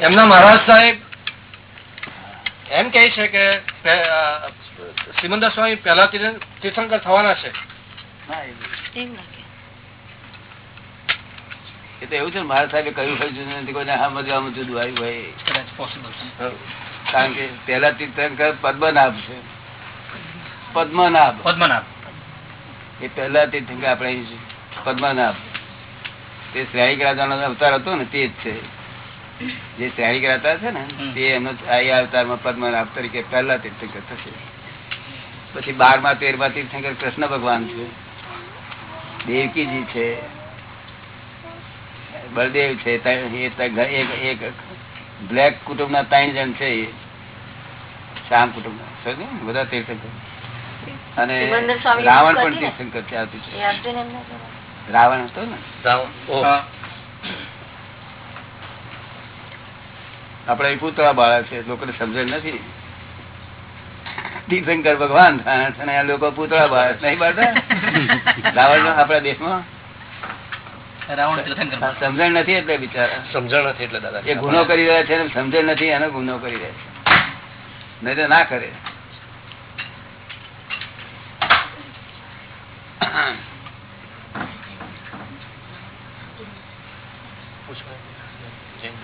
એમના મહારાજ સાહેબ એમ કે છે કે સિમંદર સ્વામી પહેલા તીર્થંકર થવાના છે. એ એમ લાગે એ તો એવું છે ને મારા સાહેબે કહ્યું હોય છે નથી કોઈને આમ જુદું આવ્યું હોય. કારણ કે પેલા તીર્થંકર પદ્મનાભ છે. પદ્મનાભ. પદ્મનાભ. એ પહેલા તીર્થંકર આપણે પદ્મનાભ. તે શ્રેણિક રાજાનો અવતાર હતો ને તે જ છે. જે શ્રેણિક રાજા છે ને તે એમનો આ અવતારમાં પદ્મનાભ તરીકે પહેલા તીર્થંકર થશે. પછી બારમા તેરમા તીર્થંકર કૃષ્ણ ભગવાન છે. દેવકીજી છે. બળદેવ છે. એક બ્લેક બ્લેક કુટુંબના ત્રણ જણ છે એ. શ્યામ કુટુંબના. બધા તીર્થંકર. અને રાવણ પણ તીર્થંકર છે. આવતી છે રાવણ હતો ને? આપડે પૂતળા બાળક છે લોકોને સમજણ નથી. તીર્થંકર ભગવાન થાય છે ને આ લોકો પૂતળા બાળક નહીં બાળતા રાવણ આપણા દેશમાં? સમજણ નથી એટલે બિચારા. સમજણ નથી એટલે દાદા. એ ગુનો કરી રહ્યા છે સમજણ નથી એનો ગુનો કરી રહ્યા છે. નહીં તો ના કરે.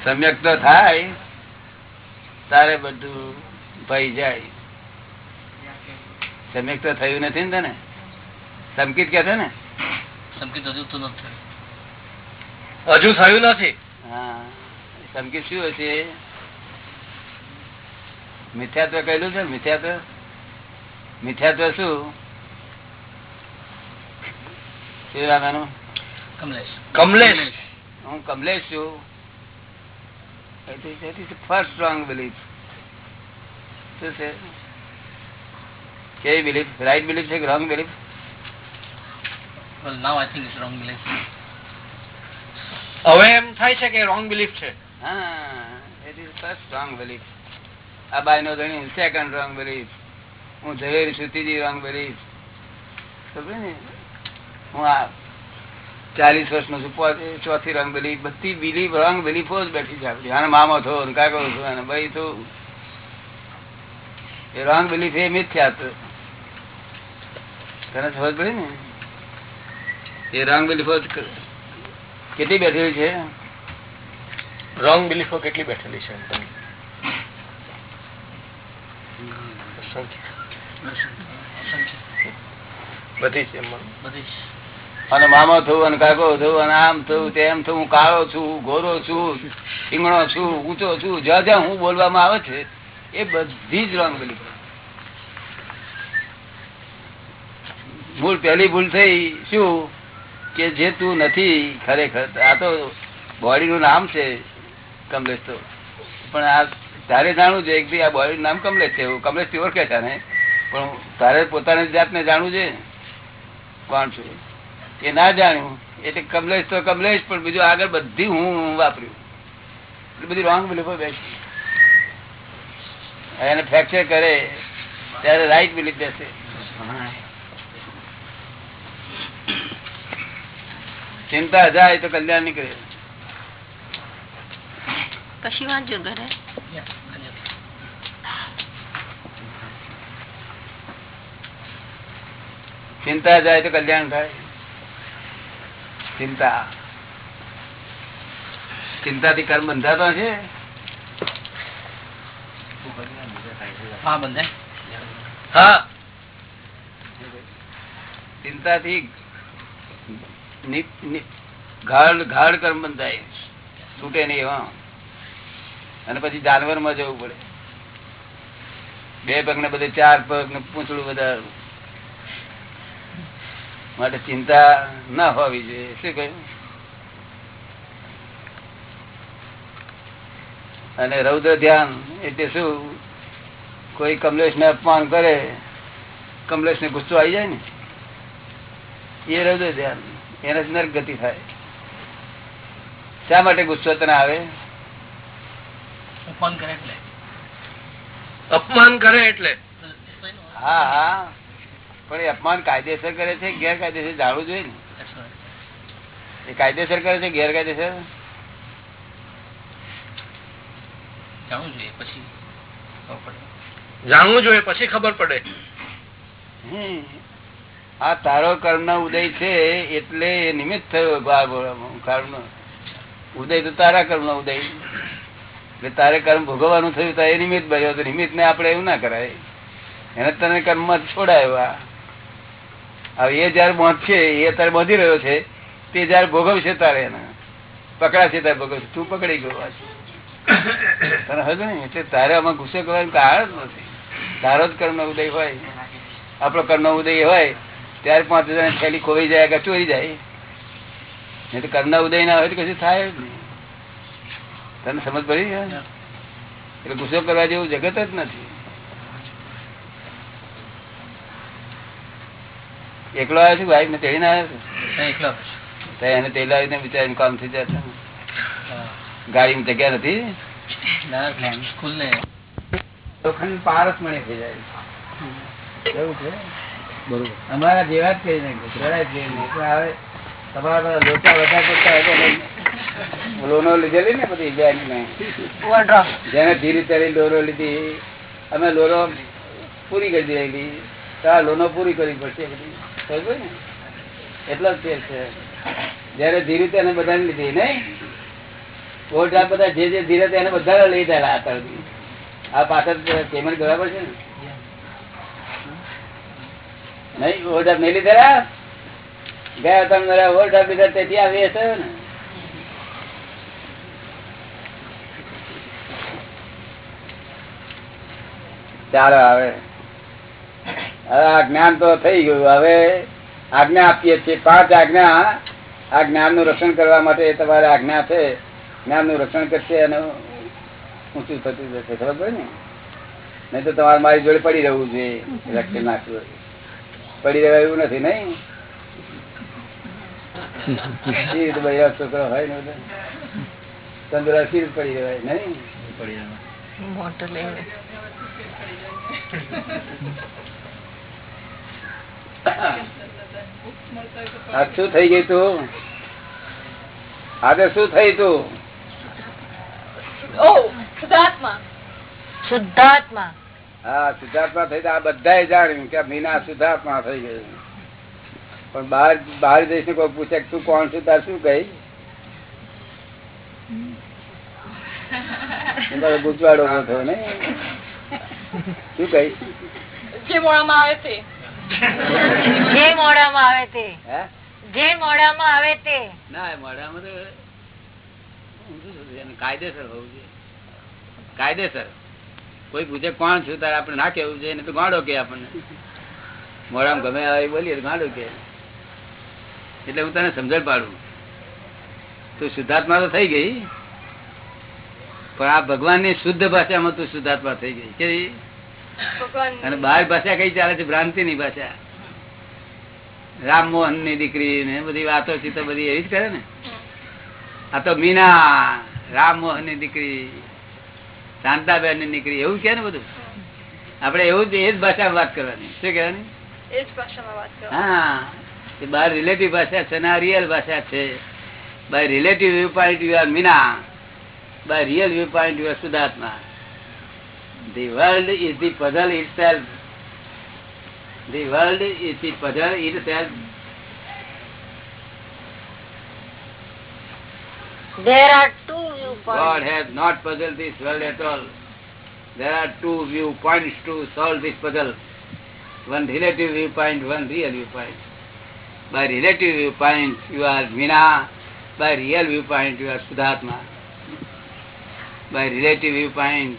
સમ્યક તો થાય તારે બધું ભાઈ જાય. સમ્યક તો થયું નથી ને તને? સંકિત કે છે ને? હજુ થયું. નથી? હા સંકિત શું હશે? મિથ્યાત્વ કહેલું છે મિથ્યાત્વ? મિથ્યાત્વ શું? શું નામ એનું? કમલેશ. હું કમલેશ છું. ફર્સ્ટ સ્ટ્રોંગ બિલીફ શું છે? કેવી બિલીફ રાઈટ બિલીફ છે કે રોંગ બિલીફ હવે એમ થાય છે કે રોંગ બિલીફ છે. હા it is first wrong belief આ બાય નો ધણી સેકન્ડ રોંગ બિલીફ હું ઝવેરી સુતીજી રોંગ બિલીફ સમજે ને હું આ ચાલીસ વર્ષનો છું ચોથી રંગ બિલીફ બધી બીલી રંગ બિલીફો જ બેઠી છે આપડી આને મામો થો કાકો થયો અને ભાઈ થયું એ રંગ બિલીફ એ મિથ્યા તો. તને સમજ પડી ને? એ રોંગ બિલીફો કેટલી બેઠેલી છે? રોંગ બિલીફો કેટલી બેઠેલી છે? બધી છે એમાં. અને મામા થયું અને કાકો થયું અને આમ થયું તેમ થયું કાળો છું, ગોરો છું, શીંગણો છું, ઊંચો છું, જ્યાં જ્યાં હું બોલવામાં આવે છે, એ બધી જ રોંગ ભૂલ, પહેલી ભૂલ થઈ શું? કે જે તું નથી, ખરેખર, આ તો બોડી નું નામ છે કમલેશ તો. પણ આ તારે જાણવું છે, એક આ બોડીનું નામ કમલેશ છે, એવું કમલેશ ઓળખે છે ને પણ તારે પોતાની જાતને જાણવું છે? કોણ છું? એ ના જાણ્યું. એટલે કમલેશ તો કમલેશ પણ બીજું આગળ બધી હું વાપર્યું. એટલે બધી રોંગ બિલીફો બેસી. એને ફ્રેક્ચર કરે ત્યારે રાઈટ બિલીફ બેસે. ચિંતા જાય તો કલ્યાણ નીકળે. કશી વાંચજો ઘરે? ચિંતા જાય તો કલ્યાણ થાય. ચિંતા. ચિંતાથી કર્મ બંધાતો છે? ચિંતાથી ગાઢ ગાઢ કર્મ બંધાય. છૂટે નહીં એવા. અને પછી જાનવરમાં જવું પડે. બે પગ ને બધે ચાર પગ ને પૂંછડું બધા માટે ચિંતા ના હોવી જોઈએ. શું કહ્યું? અને રૌદ્ર ધ્યાન એટલે શું? કોઈ કમલેશ ને અપમાન કરે કમલેશ ને ગુસ્સો આવી જાય ને? એ રૌદ્ર ધ્યાન. એનાથી નર્ક ગતિ થાય. શા માટે ગુસ્સો તને આવે? એટલે. અપમાન કરે એટલે. હા હા. પણ એ અપમાન કાયદેસર કરે છે ગેરકાયદેસર જાણવું જોઈએ ને. એ કાયદેસર કરે છે ગેરકાયદેસર? જાણવું જોઈએ પછી જાણવું જોઈએ પછી ખબર પડે. હમ. આ તારો કર્મ નો ઉદય છે એટલે એ નિમિત્ત થયો કર્મ ઉદય તો તારા કર્મ નો ઉદય. એટલે તારે કર્મ ભોગવવાનું થયું તો એ નિમિત્ત બન્યો તો નિમિત્ત ને આપડે એવું ના કરાય. એને તને કર્મમાં છોડાયો. હવે એ જયારે બાંધશે એ તારે બાંધી રહ્યો છે તે જયારે ભોગવશે તારે એને. પકડાશે તારે ભોગવશે. તું પકડી ગયો. તને હજુ ને એટલે તારે આમાં ગુસ્સો કરવાનું કારણ જ નથી. તારો જ કર્મ ઉદય હોય. આપણો કર્મ ઉદય હોય ત્યારે પાંચ હજાર થેલી ખોવાઈ જાય કે ચોરી જાય. નહીં તો કર્મ ઉદય ના હોય તો કશું થાય જ નહીં. તને સમજ પડી? એટલે ગુસ્સો કરવા જેવું જગત જ નથી. એકલો આવ્યો છું વાઈફ ને તેડી ના આવ્યો છું. એકલો. તો એને તેડી આવીને કામ થઈ જતા હા. ગાડીમાં જગ્યા નથી. સ્કૂલ ને લોખંડ પારસ મળી થઈ જાય. એવું છે? બરોબર અમારા જેવા જ કરી નાખે ઘણા જ જેવી નહીં. પણ હવે તમારા લોચા વધારે પડતા હોય લોનો લીધેલી ને બધી બેંક ને. જેને ધીરે ધીરે લોનો લીધી અમે લોનો પૂરી કરી દીધેલી. તો લોનો પૂરી કરવી પડશે બધી એટલો જ ફેર છે. જયારે ધીરે તેને બધાને લીધી, નહીં? ઓવરડ્રાફ્ટ બધા જે જે ધીરે તેને બધા લઈ જાય આ તરફથી. આ પાછળ પેમેન્ટ કરવા પડશે ને? નહીં ઓવરડ્રાફ્ટ નહીં લીધેલા ગયા તમે ઓવરડ્રાફ્ટ લીધા તેથી આવી હશે ને. ચાલો હવે હવે આ જ્ઞાન તો થઈ ગયું. હવે આજ્ઞા આપીએ છીએ. પાંચ આજ્ઞા. આ જ્ઞાનનું રક્ષણ કરવા માટે તમારે આજ્ઞા છે. જ્ઞાનનું રક્ષણ કરશે અને ઊંચું થતું જશે. ખબર ને? નહીં તો તમારે મારી જોડે પડી રહેવું જોઈએ. રક્ષણ નાખવું પડી રહેવા એવું નથી નહીં? છોકરો હોય ને તંદુરસ્તી પડી રહેવાય નહીં? પડી લેવડે. આ શું થઈ ગયું તું? આજે શું થઈ તું? શુદ્ધાત્મા. હા શુદ્ધાત્મા થઈ આ બધાએ જાણ્યું કે મીના શુદ્ધાત્મા થઈ ગઈ. પણ બહાર બહાર જઈને કોઈ પૂછે તું કોણ છું તાર શું કહી? તમારો ગુજવાડો થયો ને શું કહી? જે મોડામાં આવે તે જે મોડામાં આવે તે. જે મોડામાં આવે તે. ના મોડામાં તો કાયદેસર હોવું જોઈએ. કાયદેસર. કોઈ પૂછે કોણ છું? તારે આપણે ના કેવું છે તો ગાંડો કે આપણને. મોડામ ગમે આવે એ બોલીએ ગાંડો કે એટલે હું તને સમજણ પાડું. તું શુદ્ધાત્મા તો થઈ ગઈ પણ આ ભગવાનની શુદ્ધ ભાષામાં તું શુદ્ધાત્મા થઈ ગઈ. કેવી? અને બાર ભાષા કઈ ચાલે છે? ભ્રાંતિ ની ભાષા. રામમોહનની દીકરી ને બધી વાતો છે તો બધી એવી જ કરે ને? આ તો મીના રામમોહનની દીકરી શાંતાબેનની દીકરી એવું કે ને બધું? આપડે એવું જ એ જ ભાષામાં વાત કરવાની. શું કહેવાની? હા એ બાર રિલેટિવ ભાષા છે ને આ રિયલ ભાષા છે. By relative viewpoint you are Meena by real viewpoint you are સુધાત્મા ધી world is the puzzle itself. The world is the puzzle itself. there are two God has not puzzled this world at all. There are two viewpoints to solve this puzzle. One relative viewpoint, one real viewpoint. By relative viewpoint, you are Mina. By real viewpoint, you are Sudhatma. By relative viewpoint,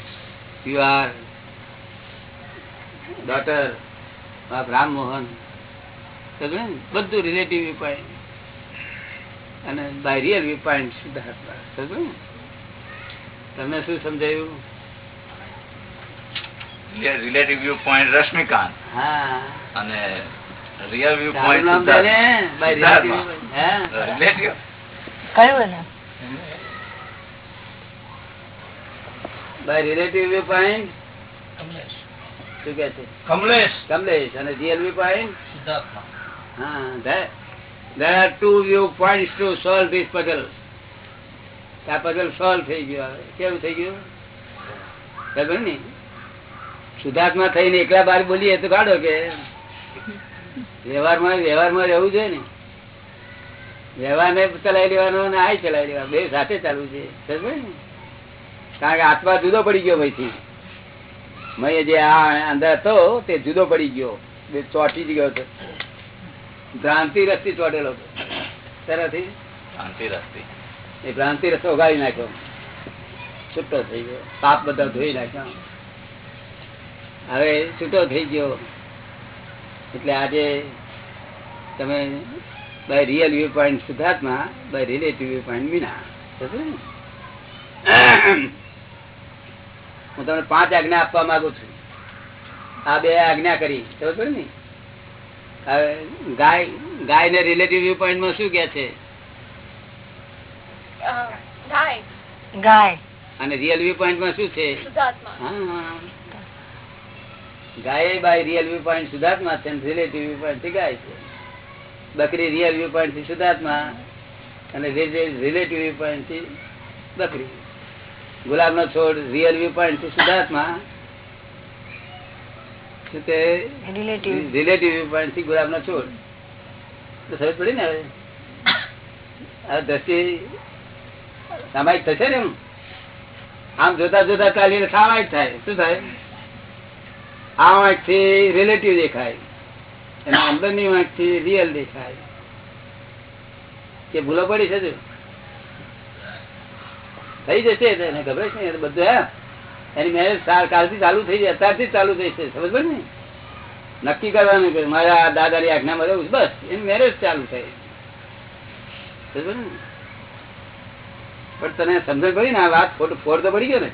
you are daughter of Ram Mohan. બધું relative viewpoint અને by real viewpoint શુદ્ધાત્મા તમને શું સમજાયું? Relative viewpoint Rashmikant. હા. અને real viewpoint? Relative કયું એને રિલેટિવ relative પોઈન્ટ કમલેશ. શું કે છે? કમલેશ. કમલેશ. અને રિયલ વ્યૂ પોઈન્ટ હા there are two view points to solve this puzzle. આ પઝલ સોલ્વ થઈ ગયો હવે. કેવું થઈ ગયું? ખબર ને શુદ્ધાત્મા થઈને એકલા બાર બોલીએ તો કાઢો કે. વ્યવહારમાં વ્યવહારમાં રહેવું જોઈએ ને. વ્યવહારને ચલાવી લેવાનો અને આ ચલાવી લેવાનો. બે સાથે ચાલવું છે. સમજ્યો ને? કારણ કે આત્મા જુદો પડી ગયો ભાઈથી મય જે આ અંદર હતો તે જુદો પડી ગયો. ચોટી જ ગયો હતો. ભ્રાંતિ રસ્તી ચોટેલો હતો. તેનાથી શાંતિ રસ્તી. એ ભ્રાંતિ રસ્તો ઉગાડી નાખ્યો. છૂટો થઈ ગયો. પાપ બધા ધોઈ નાખ્યો. હવે છૂટો થઈ ગયો. એટલે આજે તમે બાય રિયલ વ્યૂ પોઈન્ટ સિદ્ધાર્થમાં by relative viewpoint Meena? હું તમને પાંચ આજ્ઞા આપવા માંગુ છું. આ બે આજ્ઞા કરી ખબર ને? હવે ગાય ગાય ને રિલેટિવ વ્યૂ પોઈન્ટમાં શું કે છે? ગાય. ગાય. અને રિયલ વ્યૂ પોઈન્ટમાં શું છે ગાય બાય રિયલ વ્યૂ પોઈન્ટ શુદ્ધાત્મા છે રિલેટિવ વ્યૂ પોઈન્ટથી ગાય છે. બકરી રિયલ વ્યૂ પોઈન્ટથી શુદ્ધાત્મા અને રિલેટિવ વ્યૂ પોઈન્ટથી બકરી. ગુલાબ નો છોડ રિયલ વ્યુ પોઈન્ટ શું તે રિલેટિવ પોઈન્ટથી ગુલાબ નો છોડ. તો સમજ પડી ને હવે? આ દ્રષ્ટિ સામાયિક થશે ને એમ? આમ જોતા જોતા ચાલીને સામાયિક થાય. શું થાય? આ વાંકથી રિલેટિવ દેખાય. અને અંદરની વાંકથી રિયલ દેખાય. કે ભૂલો પડી છે? થઈ જશે એને ખબર છે ને બધું હે એની મેરેજ કાલથી ચાલુ થઈ જાય અત્યારથી ચાલુ થઈ છે સમજ પડી ને? નક્કી કરવાનું કે મારા દાદાની આજ્ઞા મળે બસ એની મેરેજ ચાલુ થઈ સમજ ને? પણ તને સમજણ પડી ને આ વાત ફોડ ફોડ તો પડી ગયો ને?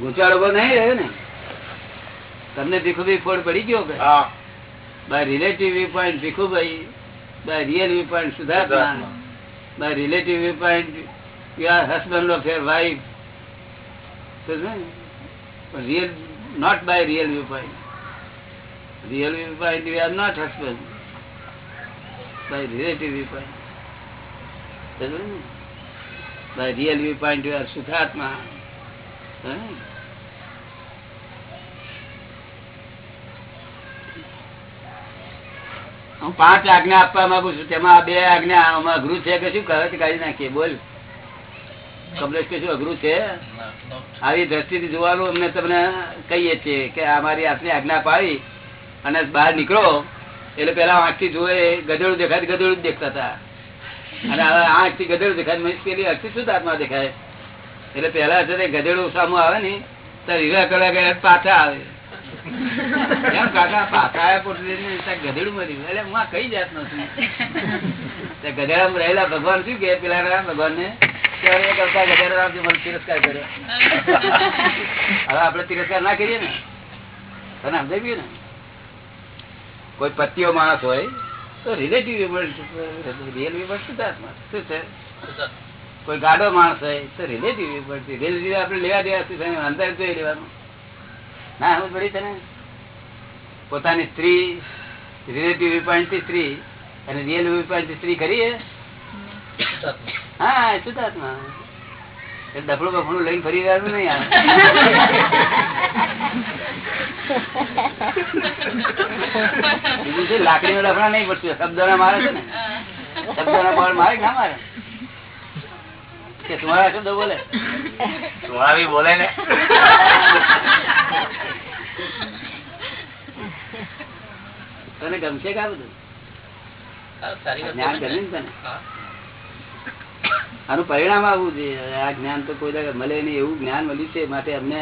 ગૂંચવાડો બહુ નહીં રહ્યો ને? તમને ભીખુભાઈ ફોડ પડી ગયો કે? By relative viewpoint Bhikhubhai by real viewpoint સુધાર્થના. By relative viewpoint you are husband of your wife real not by real viewpoint real viewpoint you are not husband by relative viewpoint by real viewpoint you are સુધાર્થમાં હા હું પાંચ આજ્ઞા આપવા માંગુ છું. તેમાં બે આજ્ઞા આમાં ગૃહ છે કે શું? કહે કાઢી નાખીએ. બોલ. કમલેશ કશું અઘરું છે. આવી દ્રષ્ટિથી જોવાનું અમને તમને કહીએ છીએ કે અમારી આપની આજ્ઞા પાડી અને બહાર નીકળો. એટલે પેલા આંખથી જોવે ગધેડું દેખાય ગધેડું જ દેખતા હતા. અને હવે આંખથી ગધેડું દેખાય મેં પેલી શું હાથમાં દેખાય. એટલે પેલા છે ગધેડું સામું આવે ને, તો હીરા કરવા ગયા પાછા આવે. ગધેડું મળ્યું એટલે હું કઈ જાત નથી ગધેડા રહેલા ભગવાન શું કે પેલા ભગવાન ને કરતા ગધેડા મને તિરસ્કાર કર્યો. હવે આપડે તિરસ્કાર ના કરીએ ને તને સમજાઈ ગયું ને? કોઈ પતિઓ માણસ હોય તો રિલેટિવ રિયલ વિવર્સ શુદ્ધાત્મા શું છે? કોઈ ગાડો માણસ હોય તો રિલેટિવ રિલેટિવ આપણે લેવા દેવા શું અંદર જોઈ લેવાનું? ના સમજ પડી તને પોતાની સ્ત્રી રિલેટિવ સ્ત્રી અને રિયલથી સ્ત્રી ખરી હા શુદ્ધાત્મા બફડું લઈને ફરી રહ્યા નહીં બીજું છે લાકડી નો ડફડા નહીં પડતું શબ્દો ના મારે છે ને. શબ્દો ના બળ મારે ના મારે? કે તમારા શું બોલે? તમારા બી બોલે ને. તને ગમશે કા બધું? સારી વાત જ્ઞાન ગમે ને તને. આનું પરિણામ આવવું જોઈએ આ જ્ઞાન તો કોઈ દાડે મળે નહીં, એવું જ્ઞાન મળ્યું છે. માટે અમને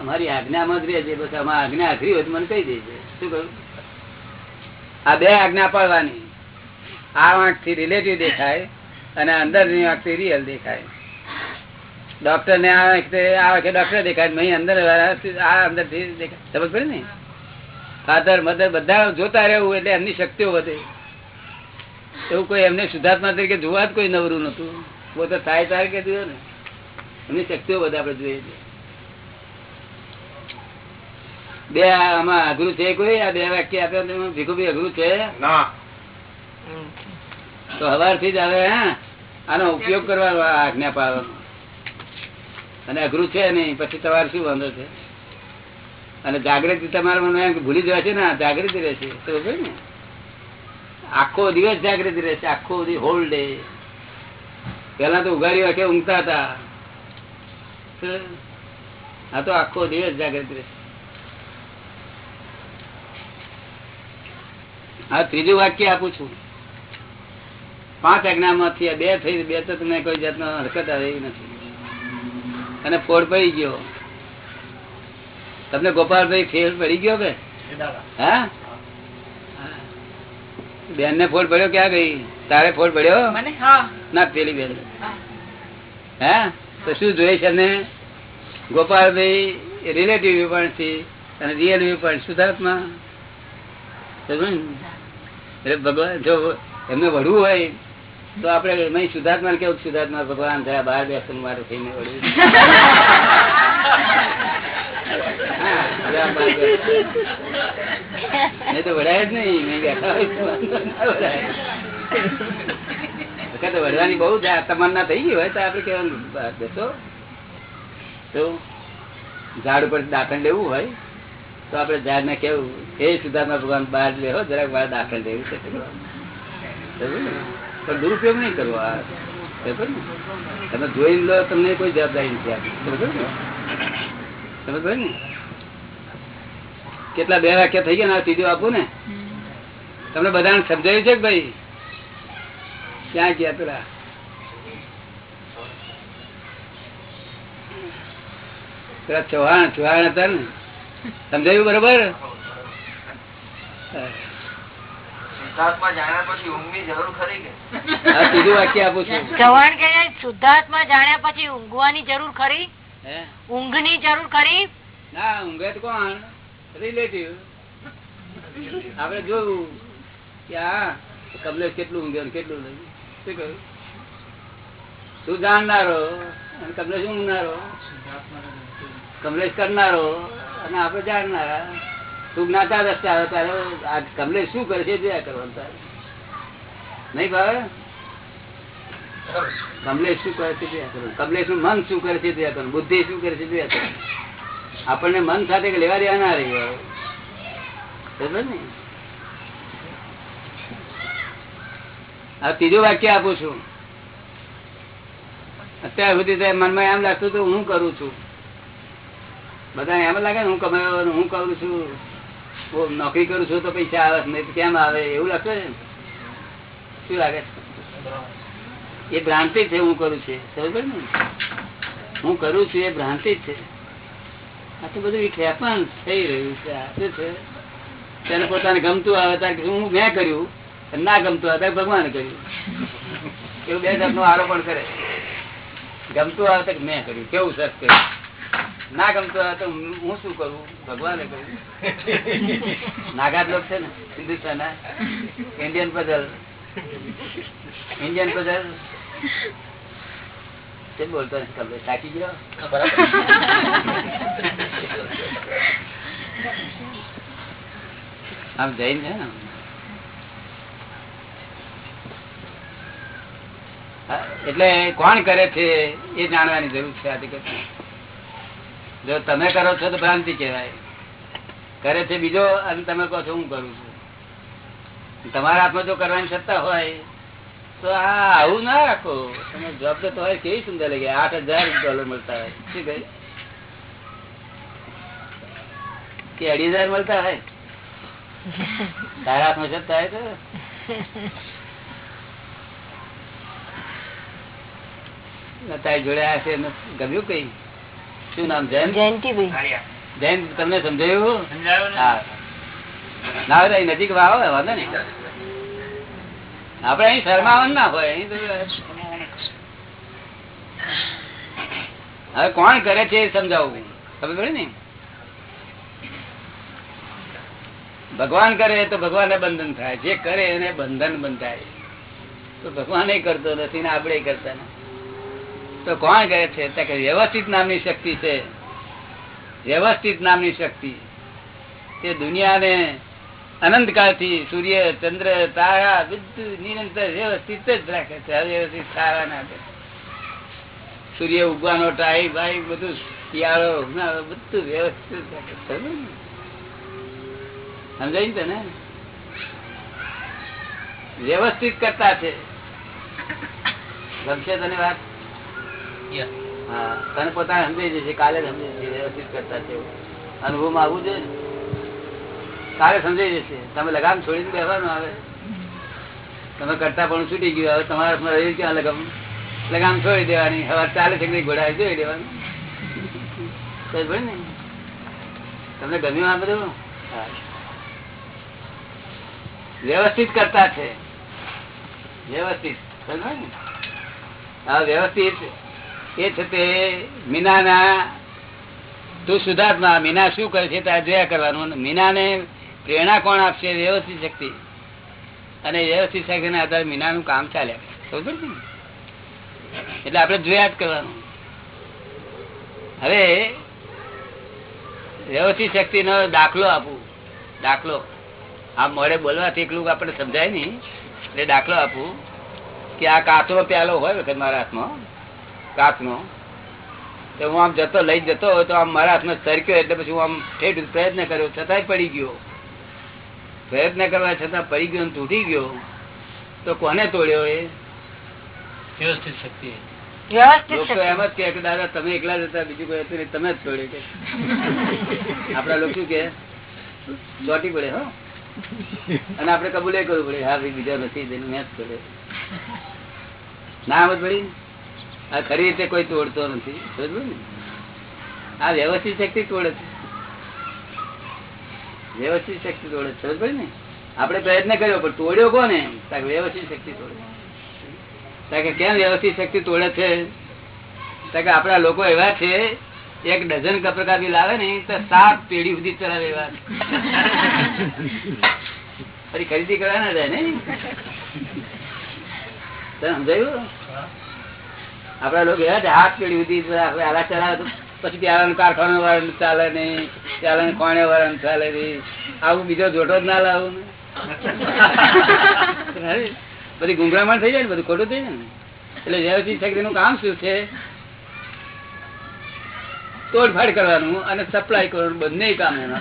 અમારી આજ્ઞામાં જ રહે બસ આમાં આજ્ઞા આખરી હોય મને કહી દેજે. શું કહ્યું? આ બે આજ્ઞા પાડવાની. આ આંખથી રિલેટિવ દેખાય અને અંદરની આંખથી રિયલ દેખાય ડોક્ટર ને આ આંખે ડોક્ટર દેખાય મેં અંદર આ અંદર દેખાય. સમજ પડે ને? ફાધર, મધર બધા જોતા રહેવું એટલે એમની શક્તિઓ વધે. એવું કોઈ એમને શુદ્ધાત્મા તરીકે જોવા જ કોઈ નવરું નતું પોતે થાય તારે કે જોયો ને. એમની શક્તિઓ બધા આપણે જોઈએ છીએ બે આમાં અઘરું છે કોઈ? આ બે વાક્ય આપ્યા ભીખુભાઈ અઘરું છે? તો હવારથી જ આવે હા? આનો ઉપયોગ કરવાનો આજ્ઞા પાડવાનો અને અઘરું છે નહીં પછી તમારે શું વાંધો છે? અને જાગૃતિ તમારા મને એમ ભૂલી જવા છે ને જાગૃતિ રહેશે. તો ને? આખો દિવસ જાગૃતિ રહેશે આખો હોલ ડે પેલા તો ઉઘાડી વાંખે ઊંઘતા હતા. આ તો આખો દિવસ જાગૃતિ રહેશે. હા ત્રીજું વાક્ય આપું છું. પાંચ આજ્ઞામાંથી બે થઈ બે તો તમને કોઈ જાતનો હરકત આવે એવી નથી. અને ફોડ પડી ગયો. તમને ગોપાલભાઈ ફેર પડી ગયો કે? હા? બેન ને ફોડ પડ્યો ક્યાં ગઈ? તારે ફોડ પડ્યો? હા. ના પેલી બેન. હે. તો શું જોઈએ છે ને ગોપાલભાઈ રિલેટિવ પોઈન્ટથી અને રિયલ વ્યૂ પણ શુદ્ધાત્મા એટલે ભગવાન જો એમને વળવું હોય તો આપડે નહીં શુદ્ધાત્મા કેવું શુદ્ધાત્મા ભગવાન થયા બાર બેસન માટે થઈને બેસન. નહીં તો વડાય જ નહીં, મેં બેઠા હોય તો ના વડાય. વખત વળવાની બહુ તમન્ના થઈ ગઈ હોય તો આપડે કેવાનું બેસો તો ઝાડ ઉપર દાખલ લેવું હોય, તો આપડે ઝાડ ને કેવું એ સુધાર્થમાં ભગવાન, બહાર લેવો જરાક બહાર દાખલ લેવું છે. પણ દુરુપયોગ નહીં કરવો આ તમે જોઈ લો, તમને કોઈ જવાબદારી નથી આપી બરોબર ને? સમજ ને. કેટલા બે વાક્ય થઈ ગયા ને ત્રીજું આપું ને. તમને બધાને સમજાયું છે ભાઈ? ક્યાં ગયા પેલા? પેલા ચૌહાણ ચૌહાણ હતા ને. સમજાયું બરોબર? ચૌહાણ કે શુદ્ધાત્મા જાણ્યા પછી ઊંઘવાની જરૂર ખરી? હે? ઊંઘની જરૂર કરી ના ઊંઘે તો કોણ? રિલેટિવ આપડે જોયું કે આ કમલેશ કેટલું ઊંઘે કેટલું શું કહ્યું? તું જાણનારો અને કમલેશ ઊંઘનારો? કમલેશ કરનારો અને આપડે જાણનારા. તું જ્ઞાતા રસ્તે આવે તારે. આ કમલેશ શું કરે છે એ જોયા કરવાનું તારે. નહીં ભાવે? કમલેશ શું કરે છે જોયા કરવાનું? કમલેશ મન શું કરે છે જોયા બુદ્ધિ શું કરે છે જોયા આપણને મન સાથે લેવા દેવા ના રહી ને? ત્રીજું વાક્ય આપું છું. અત્યાર સુધી મનમાં એમ લાગતું હતું, હું કરું છું. બધા એમ લાગે ને, હું કમાયો, હું કરું છું. નોકરી કરું છું તો પૈસા આવે નહીં કેમ આવે? એવું લાગતું? શું લાગે છે? એ ભ્રાંતિ છે, હું કરું છું સમજ ને? હું કરું છું એ ભ્રાંતિ છે. આ તો બધું ખેપાન થઈ રહ્યું છે, આ છે? તેને પોતાને ગમતું આવે ત્યારે હું મેં કર્યું ના ગમતું આવે ભગવાને કર્યું. એવું બે જાતનો આરોપણ કરે. ગમતું આવે તો મેં કર્યું. કેવું સર કર્યું ના ગમતું આવે તો હું શું કરું? ભગવાને કર્યું. નાગાદ લોક છે ને Hindustan Indian puzzle Indian puzzle એટલે કોણ કરે છે એ જાણવાની જરૂર છે જગત જો તમે કરો છો તો ભ્રાંતિ કહેવાય. કરે છે બીજો, અને તમે કહો છો હું કરું છું. તમારા હાથમાં જો કરવાની સત્તા હોય તો આ આવું ના રાખો. તમે જોબ તો તમારે કેવી સુંદર લાગે. આઠ હજાર ડોલર મળતા હોય. શું કહે? કે અઢી હજાર મળતા હોય? તારા હાથમાં હોય તો. તારી જોડે આ છે ગમ્યું કઈ? શું નામ જયંત? જયંતિભાઈ જૈન તમને સમજાયું? હા. ના નજીક વાવો વાંધો નહીં. આપડે અહીં શરમાવન ના હોય હવે કોણ કરે છે એ સમજાવવું ખબર પડે ને? ભગવાન કરે તો ભગવાન બંધન થાય. જે કરે એને બંધન બંધાય. તો ભગવાન કરતો નથી ને આપણે કરતા નથી. તો કોણ કરે છે? કે વ્યવસ્થિત નામની શક્તિ છે. વ્યવસ્થિત નામની શક્તિ. તે દુનિયાને અનંત કાળથી સૂર્ય ચંદ્ર તારા બધું નિરંતર વ્યવસ્થિત જ રાખે છે અવ્યવસ્થિત સારા ના સૂર્ય ઉગવાનો ટાઈમ ભાઈ બધું શિયાળો બધું વ્યવસ્થિત રાખે છે. સમજ્યું? તને વ્યવસ્થિત કરતા છે ગમશે તને વાત હા તને પોતાને સમજાઈ જશે કાલે સમજાઈ જશે વ્યવસ્થિત કરતા છે એવું. અનુભવમાં આવવું જોઈએ કાલે સમજાઈ જશે. તમે લગામ છોડીને બેસવાનું આવે. તમે કરતા પણ છૂટી ગયું. હવે તમારા હાથમાં રહ્યું ક્યાં લગામ? લગામ છોડી દેવાની. હવે ચાલે છે ઘોડા જોઈ દેવાનું ને તમને ગમ્યું આ બધું? વ્યવસ્થિત કરતા છે. વ્યવસ્થિત. વ્યવસ્થિત. એ છે તે મીનાના તું સુધાર્થમાં મીના શું કરે છે ત્યાં જોયા કરવાનું. મીનાને પ્રેરણા કોણ આપશે? વ્યવસ્થિત શક્તિ. અને વ્યવસ્થિત શક્તિના આધારે મીનાનું કામ ચાલે. સમજ ને? એટલે આપણે જોયા જ કરવાનું. હવે વ્યવસ્થિત શક્તિનો દાખલો આપું. દાખલો. આ મોડે બોલવાથી એકલું આપણે સમજાય નહીં. એટલે દાખલો આપું કે આ કાચનો પ્યાલો હોય વખત મારા હાથમાં. કાચનો. તો હું આમ જતો લઈ જતો હોય તો આમ મારા હાથમાં સરક્યો એટલે પછી હું આમ ઠેઠ પ્રયત્ન કર્યો. છતાંય પડી ગયો. પ્રયત્ન કરવા છતાં પડી ગયો તૂટી ગયો તો કોને તોડ્યો એ? વ્યવસ્થિત શક્તિ એમ જ કે દાદા તમે એકલા જ હતા બીજું કોઈ હતું તમે જ તોડ્યો કે. આપડા લોકો શું કે ચોટી પડે હો. અને આપડે કબૂલે કરવું પડે હા ભાઈ બીજા નથી મેં જ તોડે ના આમ પડી આ ખરી રીતે કોઈ તોડતો નથી. આ વ્યવસ્થિત શક્તિ તોડે છે. વ્યવસ્થિત શક્તિ તોડે સમજ પડે ને? આપણે પ્રયત્ન કર્યો, પણ તોડ્યો કોને? વ્યવસ્થિત શક્તિ તોડે. તાકે કેમ વ્યવસ્થિત શક્તિ તોડે છે? તાકે આપણા લોકો એવા છે, એક ડઝન કપરકા બી લાવે ને, તો સાત પેઢી સુધી ચલાવે એવા ફરી ખરીદી કરવા ના જાય ને? તને સમજાયું? આપડા લોકો એવા છે હાથ પેઢી સુધી આપડે આલા ચલાવે તો પછી પ્યાલાનું કારખાના વાળાનું ચાલે નહીં પ્યાલાનું કોણે વાળાનું ચાલે નહીં. આવું બીજો જોટો જ ના લાવું ને. બધી ગુંગરામણ થઈ જાય ને બધું ખોટું થઈ જાય ને. એટલે વ્યવસ્થિત શક્તિનું કામ શું છે? તોડફાડ કરવાનું અને સપ્લાય કરવાનું બંને કામ એના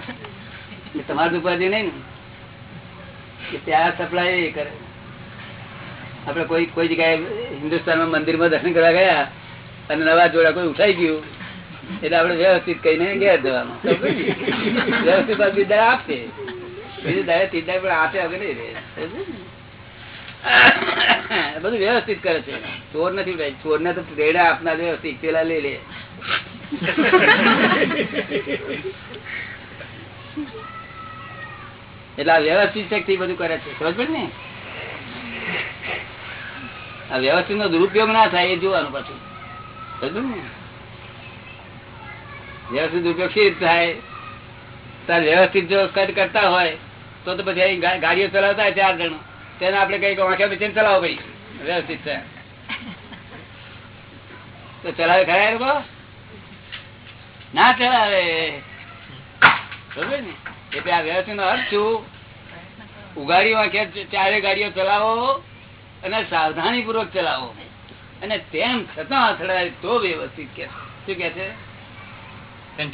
તમારી ઉપાધિ નહીં ને. કે ત્યાં સપ્લાય એ કરે. આપડે કોઈ કોઈ જગ્યાએ હિન્દુસ્તાનમાં મંદિરમાં દર્શન કરવા ગયા અને નવા જોડા કોઈ ઉઠાઈ ગયું. એટલે આપડે વ્યવસ્થિત કહીને ઘેર જવાનું. વ્યવસ્થિત બાદ બીજા આપશે. બીજું દાડે ત્રીજા પણ આપે આગળ નહીં બધું વ્યવસ્થિત કરે છે. ચોર નથી ભાઈ ચોર ને તો પ્રેરણા આપનાર વ્યવસ્થિત. પેલા લઈ લે. એટલે આ વ્યવસ્થિત શક્તિ બધું કરે છે. સમજ પડે ને? આ વ્યવસ્થિત નો દુરુપયોગ ના થાય એ જોવાનું પાછું. સમજ ને? વ્યવસ્થિત શી રીતે થાય. તાર વ્યવસ્થિત જો કદ કરતા હોય, તો તો પછી અહીં ગાડીઓ ચલાવતા હોય ચાર જણ. તેને આપણે કઈ વાંખ્યા બેસીને ચલાવો ભાઈ વ્યવસ્થિત છે. તો ચલાવે ખરા લોકો? ના ચલાવે. ને એટલે આ વ્યવસ્થિત નો અર્થ શું? ઉગાડી વાંખે ચારે ગાડીઓ ચલાવો અને સાવધાની પૂર્વક ચલાવો. અને તેમ છતાં અથડાય તો વ્યવસ્થિત કે શું કે છે? તેમ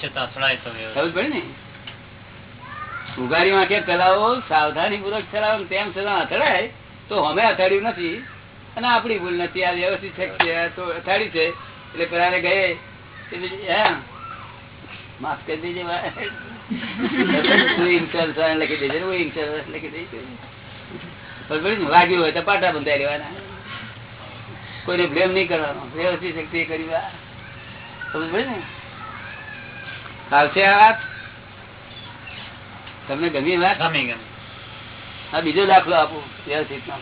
ઉગાડી વાંખે ચલાવો સાવધાની પૂર્વક ચલાવો તેમ છતાં અથડાય તો અમે અથાડ્યું નથી અને આપડી ભૂલ નથી. આ વ્યવસ્થિત શક્તિ તો અથાડી છે. એટલે પેલા ગયે માફ કરી દેજે લખી દેજે લખી હોય તો પાટા બંધાઈ કોઈને બ્લેમ નહીં કરવાનો. વ્યવસ્થિત શક્તિ કરી વા. ને? આવશે આ વાત? તમને ગમી વાત? ગમી ગમી. હા બીજો દાખલો આપો વ્યવસ્થિત નો.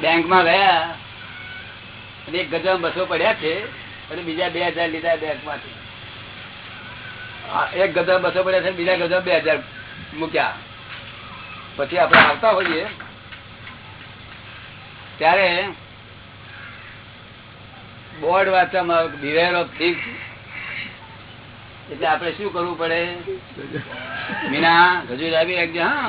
બેંકમાં ગયા અને એક ગજામાં બસો પડ્યા છે અને બીજા બે હજાર લીધા બેંકમાંથી એક ગજા બસો પડ્યા છે બીજા ગજા બે હજાર મૂક્યા. પછી આપણે આવતા હોઈએ ત્યારે બોર્ડ વાંચવામાં બિવેર ઓફ થીવ એટલે આપડે શું કરવું પડે? મીના હજુ લાવી રાખજો, હા?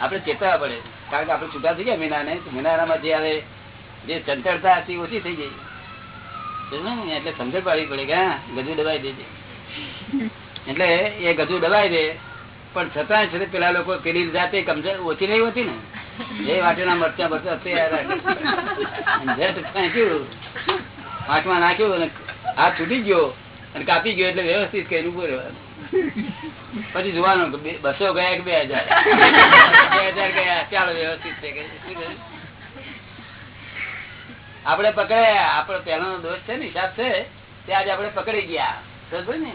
આપણે ચેતવા પડે. કારણ કે આપડે છૂટા થઈ ગયા મીના ને મીનારામાં જે આવે, જે ચંચળતા હતી, ઓછી થઈ ગઈ. એટલે સમજણ પાડવી પડે કે ગજુ દબાઈ દેજે. એટલે એ ગજુ દબાઈ દે, પણ છતાં છે પેલા લોકો પેલી જાતે કમજોર, ઓછી નહીં હોતી ને? એ વાટેના મરચા મરચા તૈયાર હાથમાં નાખ્યું અને હાથ છૂટી ગયો અને કાપી ગયો એટલે વ્યવસ્થિત કર્યું ઊભો રહેવાનું. પછી જોવાનું બસો ગયા કે બે હજાર? બે હજાર ગયા. ચાલો વ્યવસ્થિત છે આપડે પકડાયા. આપણો પહેલો દોષ છે ને હિસાબ છે તે આજે આપણે પકડી ગયા. સમજો ને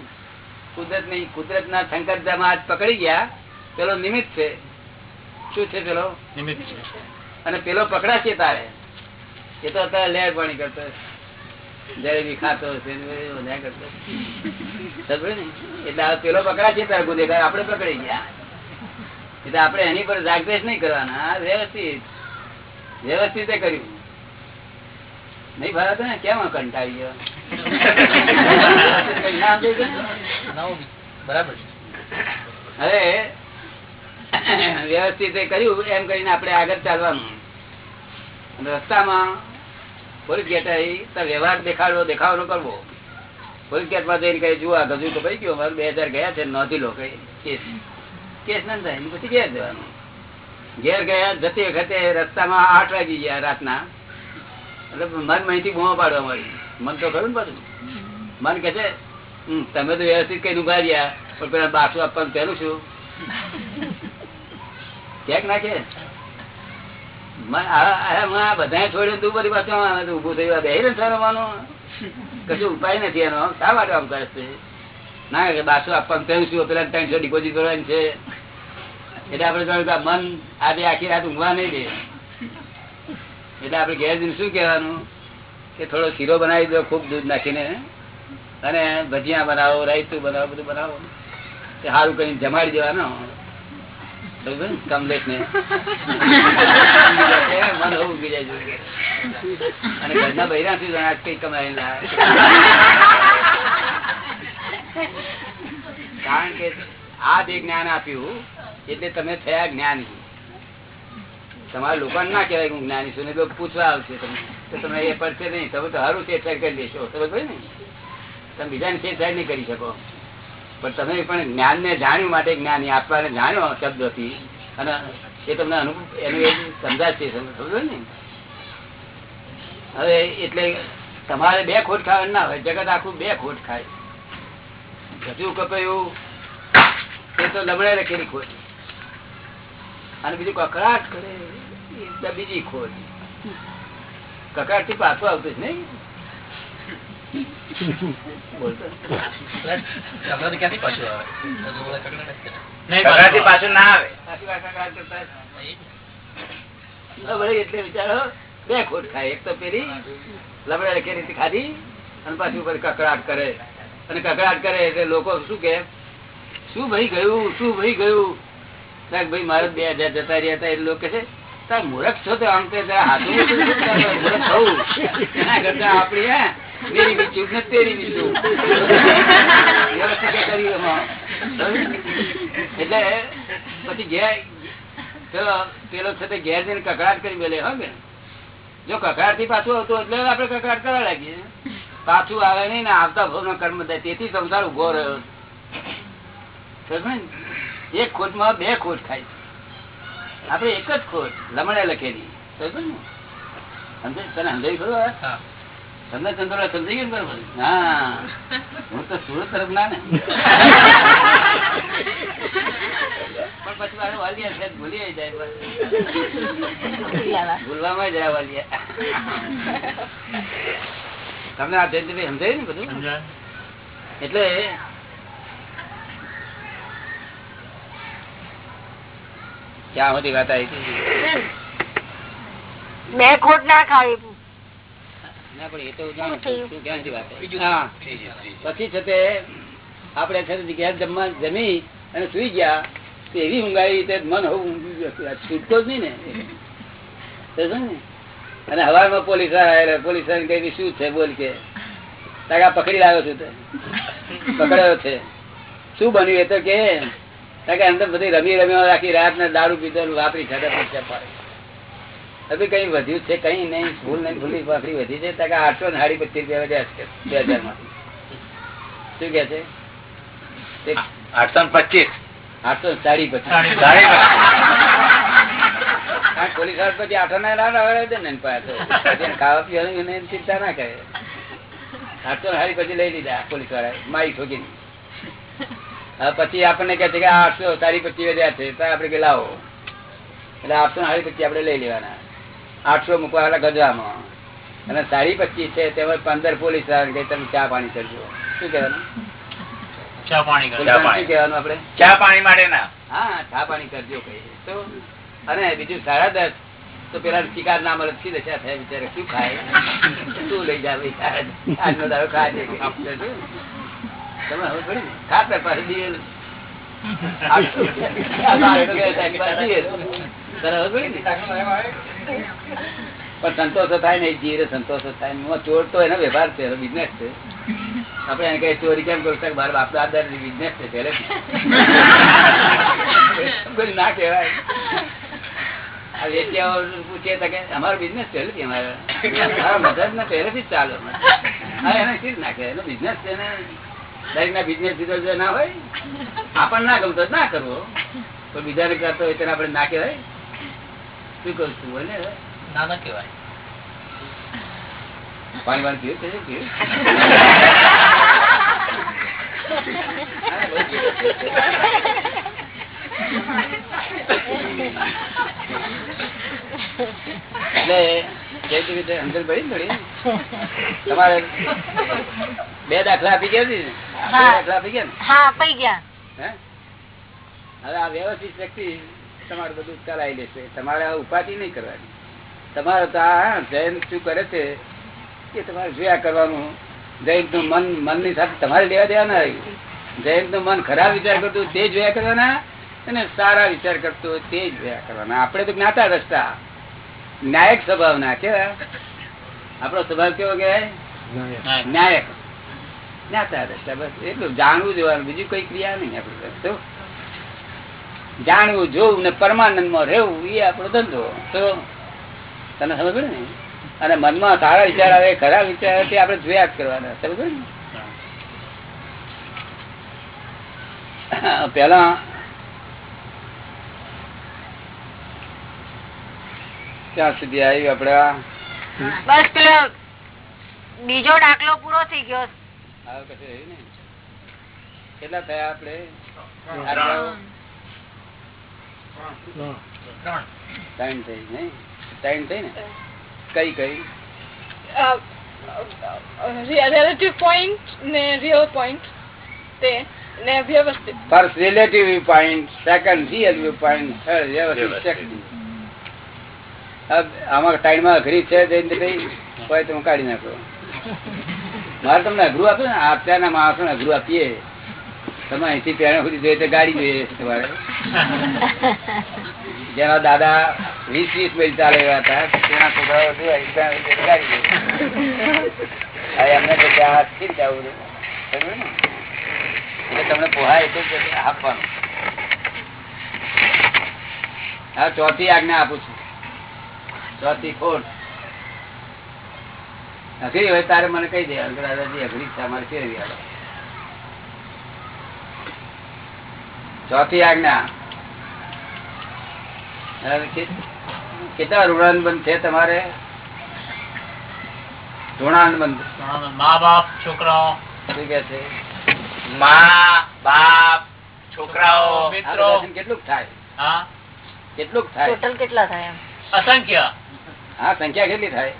કુદરતની કુદરત ના સંકટમાં આજ પકડી ગયા. પેલો નિમિત્ત છે. શું છે પેલો? નિમિત્ત છે. અને પેલો પકડાશે તારે. એ તો અત્યારે લેર પાણી કરતો જલેબી ખાતો હશે ને એવું બધા કરતો. સમજ્યો ને? એટલે આ પેલો પકડાશે તારે ગુનેગાર આપણે પકડી ગયા. એટલે આપડે એની પર જાગૃત નહીં કરવાના. વ્યવસ્થિત. વ્યવસ્થિત કર્યું. નહીં ભરાતો ને? કેમ કંટાળી ગયો? બરાબર હવે વ્યવસ્થિત કર્યું એમ કરીને આપણે આગળ ચાલવાનું. રસ્તામાં પોલીસ ગેટ વ્યવહાર દેખાડવો દેખાડો કરવો. પોલીસમાં જઈને કઈ જુઓ ગજુ તો કઈ ગયો મારે બે હજાર ગયા છે નોંધી લો કઈ કેસ. ના થાય પછી ઘેર જવાનું. ઘેર ગયા જતી વખતે રસ્તામાં આઠ વાગી ગયા રાતના. એટલે મન માહિતી બૂમો પાડવા મળી મન તો ખરું ને પાછું. મન કે છે "હમ, તમે તો વ્યવસ્થિત કઈ ઊભા રહ્યા પણ પેલા બાસુ આપવાનું પેલું છું ક્યાંક નાખે. બધા છોડ્યું તું બધી પાછું ઉભું થયું બે ને કશું ઉપાય નથી એનો. શા માટે આમ કરે છે? ના કે બાસુ આપવાનું કહ્યું છું પેલા ત્રણસો ડિપોઝિટ કરવાની છે. એટલે આપડે જોયું મન આજે આખી રાત ઊંઘવા નહીં દે. એટલે આપડે ઘેર જઈને શું કહેવાનું? કે થોડો શીરો બનાવી દો, ખૂબ દૂધ નાખીને. અને ભજીયા બનાવો, રાયતું બનાવો, બધું બનાવો. સારું કરીને જમાડી દેવાનો. બરોબર ને? મન હોવું બીજા અને ઘરના બૈરા શું જાણે કઈ કમાઈને લાવે. કારણ કે આ બે જ્ઞાન આપ્યું એટલે તમે થયા જ્ઞાન. તમારા લોકો ના કહેવાય હું જ્ઞાની છું ને લોકો પૂછવા આવશે તમને. તો તમને એ પડશે નહીં. તમે તો સારું છેડછાડ કરી દેશો. સમજ ને? તમે બીજાને છેડછાડ નહીં કરી શકો. પણ તમે પણ જ્ઞાન ને જાણ્યું માટે જ્ઞાની આપવાને જાણ્યો શબ્દોથી. અને એ તમને અનુભવ એનું એ સમજાશે સમજો ને? હવે એટલે તમારે બે ખોટ ખાવાનું ના હોય, જગત આખું બે ખોટ ખાય. હજુ કપાયું એ તો લમડે લખેલી ખોટ. અને બીજું કકડાટ કરે બીજી ખોટ. કકડાટથી પાછું આવતું જ નહીં. પાછું આવે કકડાટી પાછું ના આવે. પાછી વાર કકડાટ કરતા લમડે એટલે વિચારો બે ખોટ ખાય. એક તો પેલી લમડે લખેલી રીતે ખાધી અને પાછી ઉપર કકડાટ કરે. અને કકડાટ કરે એટલે લોકો શું કે શું ભાઈ ગયું શું ભાઈ ગયું? સાહેબ ભાઈ મારે બે હજાર જતા રહ્યા હતા એ લોકો છે તાર મૂર્ખ છો તો આમ તો હાથું. મૂર્ખ થવું. એના કરતા આપણી હે મેરી બી ચૂપ ને તેરી બી ચૂપ. કરી એટલે પછી ઘેર પેલો પેલો છે તે ઘેર જઈને કકડાટ કરી મેલે હો બેન જો કકડાટથી પાછું આવતું એટલે આપડે કકડાટ કરવા લાગીએ પાછું આવે નહીં ને આવતા ભાવનો કર્મ થાય તેથી સંસાર ઊભો રહ્યો એક ને? એક ખોટમાં બે ખોટ ખાય આપડે એક જ ખોટ લમણે લખેલી ને? સમજાય? તને સમજાય ખરું હા. તમને ચંદ્ર સમજાઈ ગયું બરોબર. હા. હું તો સુરત તરફ ના ને. પણ પછી મારે વાલિયા છે ભૂલી જાય ભૂલવામાં જરા વાલિયા. તમને આ જયંતિભાઈ સમજાયું ને બધું? સમજાય? એટલે ક્યાં બધી વાત આવી હતી? બે ખોટ ના ખાવી. પછી છે તે આપડે છે જમવા જમી અને સુઈ ગયા એવી ઊંઘ તે મન છૂટકો જ નહીં ને? અને હવામાં પોલીસવાળા પોલીસ કહ્યું, શું છે બોલ કે. તાકે પકડી લાવ્યો છું તે. પકડાયો છે. શું બન્યું એ તો કે તાકે અંદર બધી રમી રમી રાખી રાત ને દારૂ પીધો વાપરી ખાધા પૈસા પાડે. હવે કઈ વધ્યું છે કઈ નહીં ભૂલ નહીં ભૂલી પાકડી વધી છે ત્યાં આઠસો ને સાડી પચીસ રૂપિયા વધ્યા છે બે હજારમાં. શું કે છે? આઠસો ને પચીસ. આઠસો સાડી પચીસ. પોલીસવાળા પછી આઠો ના છે પાસે. એને ખાવા પીવાનું એને ચિંતા ના કરે. આઠસો સાડી પછી લઈ લીધા પોલીસવાળા મારી ઠોકીને. પછી આપણને કે છે કે આઠસો સાડી પચીસ વધ્યા છે તો આપણે કે લાવો. એટલે આઠસો સાડી પચીસ આપણે લઈ લેવાના. આઠસો મૂકવાના ગજવામાં અને સાડી પચીસ છે તેમાં પંદર પોલીસવાળા તમે ચા પાણી કરજો. શું કહેવાનું? ચા પાણી શું કહેવાનું આપણે? ચા પાણી માટે ના. હા ચા પાણી કરજો કઈ. તો અને બીજું સાડા દસ તો પેલા શિકાર ના મળે દશા થાય બિચારે શું ખાય? શું લઈ જાય આજનો દાડો ખાય તમે હવે પડી ને ખાતર પાસે પણ સંતોષ થાય ને જીરે સંતોષ થાય ને ચોર તો એનો વ્યવહાર છે બિઝનેસ છે. આપડે એને કઈ ચોરી કેમ કરું છું મારા બાપ દાદા બિઝનેસ છે પહેલેથી ના? કહેવાય. પૂછીએ તો કે, અમારો બિઝનેસ પહેલેથી અમારે. મદદ ને પહેલેથી જ ચાલે. હા, એને જ એનો બિઝનેસ છે ને. દરેક ના બિઝનેસ જુદા જુદા ના હોય આપણને ના ગમતો ના કરવો પણ બીજાને કરતો હોય તેને આપણે ના કહેવાય શું કરું છું હવે. ના ના કેવાય પાણી પાણી પીવું છે પીવું. એટલે તમારે બે દાખલા આપી ગયા ને? દાખલા આપી ગયા ને? ગયા. હવે આ વ્યવસ્થિત વ્યક્તિ તમારું બધું કરાવી લેશે. તમારે આ ઉપાધિ નહીં કરવાની. તમારે તો આ જૈન શું કરે છે કે તમારે જોયા કરવાનું. જૈનનું મન મનની સાથે તમારે લેવા દેવા ના જૈનનું મન ખરાબ વિચાર કરતું તે જોયા કરવાના અને સારા વિચાર કરતો હોય તે જ જોયા કરવાના. આપણે તો જ્ઞાતા રસ્તા ન્યાયક સ્વભાવના કેવા? આપણો સ્વભાવ કેવો કહેવાય? ન્યાયક. જ્ઞાતા દ્રષ્ટા બસ એટલું. જાણવું જોવાનું બીજું કઈ ક્રિયા નહીં આપડે જાણવું જોવું ને પરમાનંદમાં રહેવું એ આપણો ધંધો. તો તને સમજ પડે ને? અને મનમાં સારા વિચાર આવે ખરાબ વિચાર આવે તે આપણે જોયા જ કરવાના. સમજ પડે ને? પેલા ક્યાં સુધી આવી આપડે. બસ પેલો બીજો દાખલો પૂરો થઈ ગયો. કેટલા થયા આપડે? ત્રણ થઈ નહીં? ત્રણ થઈ ને? કઈ કઈ? રિલેટિવ પોઈન્ટ ને રિયલ પોઈન્ટ તે ને વ્યવસ્થિત. First relative point second real viewpoint third વ્યવસ્થિત. Technique. ટાઈમમાં અઘરી છે જયંતિભાઈ કોઈ તમે કાઢી નાખો. મારે તમને અઘરું આપ્યું ને અત્યારના માણસો અઘરું આપીએ. તમે અહીંથી પેણા સુધી જોઈએ તો ગાડી જોઈએ તમારે. જેના દાદા વીસ વીસ મિલ ચાલે એવા હતા, તેના છોકરાઓ ગાડી એમને તો ત્યાં સ્થિર જવું ને? એટલે તમને પોહાય જ આપવાનું. હા, ચોથી આજ્ઞા આપું છું. ચોથી ખોટ અઘરી હોય તારે મને કહી દે દાદાજી અઘરી છે અમારે ફેરવી આવે? ચોથી આજ્ઞા. કેટલા ઋણાનુબંધ છે તમારે? ઋણાનુબંધ મા બાપ છોકરાઓ. શું કે છે? મા બાપ છોકરાઓ. મિત્રો કેટલું કેટલુંક થાય? હા? કેટલુંક થાય? ટોટલ કેટલા થાય અસંખ્ય. હા સંખ્યા કેટલી થાય?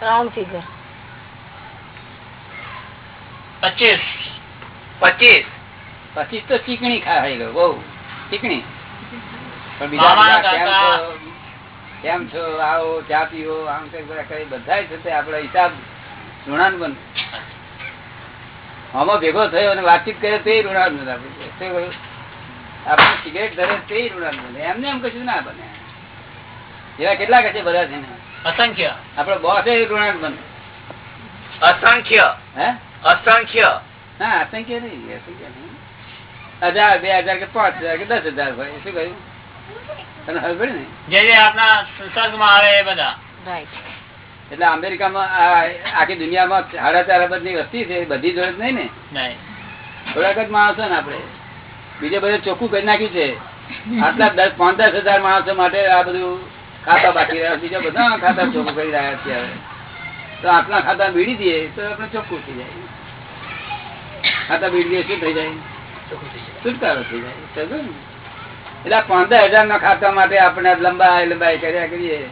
રાઉન્ડ ફિગર પચીસ. પચીસ. પછી તો ચીકણી ખાઈ ગયો બહુ ચીકણી. પણ બીજા કેમ છો? આવો ચા પીવો આમ કઈ બધા છે આપડે હિસાબ ઋણાન બંધ આમાં ભેગો થયો અને વાતચીત કરે તે ઋણાન. બને? આપણે સિગરેટ ધરે તે ઋણાન બને. એમને એમ કશું ના બને. એવા કેટલા કશે બધા છે અસંખ્ય. આપડે બોસ એ ઋણાન બંધ અસંખ્ય. હે? અસંખ્ય. હા અસંખ્ય નહીં અસંખ્ય નહીં. હજાર બે હજાર કે પાંચ હજાર કે દસ હજાર હોય શું કહ્યું? તને ખબર ને? જે જે આપણા સંસર્ગમાં આવે એ બધા. એટલે અમેરિકામાં આખી દુનિયામાં સાડા ચાર અબજની વસ્તી છે બધી જોડે નહીં ને? થોડાક જ માણસો ને આપડે બીજે બધે ચોખ્ખું કરી નાખ્યું છે. આટલા દસ પાંચ દસ હજાર માણસો માટે આ બધું ખાતા બાકી રહ્યા બીજા બધા ખાતા ચોખ્ખું કરી રહ્યા છે તો આટલા ખાતા બીડી દઈએ તો આપણે ચોખ્ખું થઈ જાય. ખાતા બીડી દઈએ શું થઈ જાય? છુટકારો થઈ જાય. એટલે પંદર હજાર ના ખાતા માટે આપણે લંબાઈ લંબાઈ કર્યા કરીએ.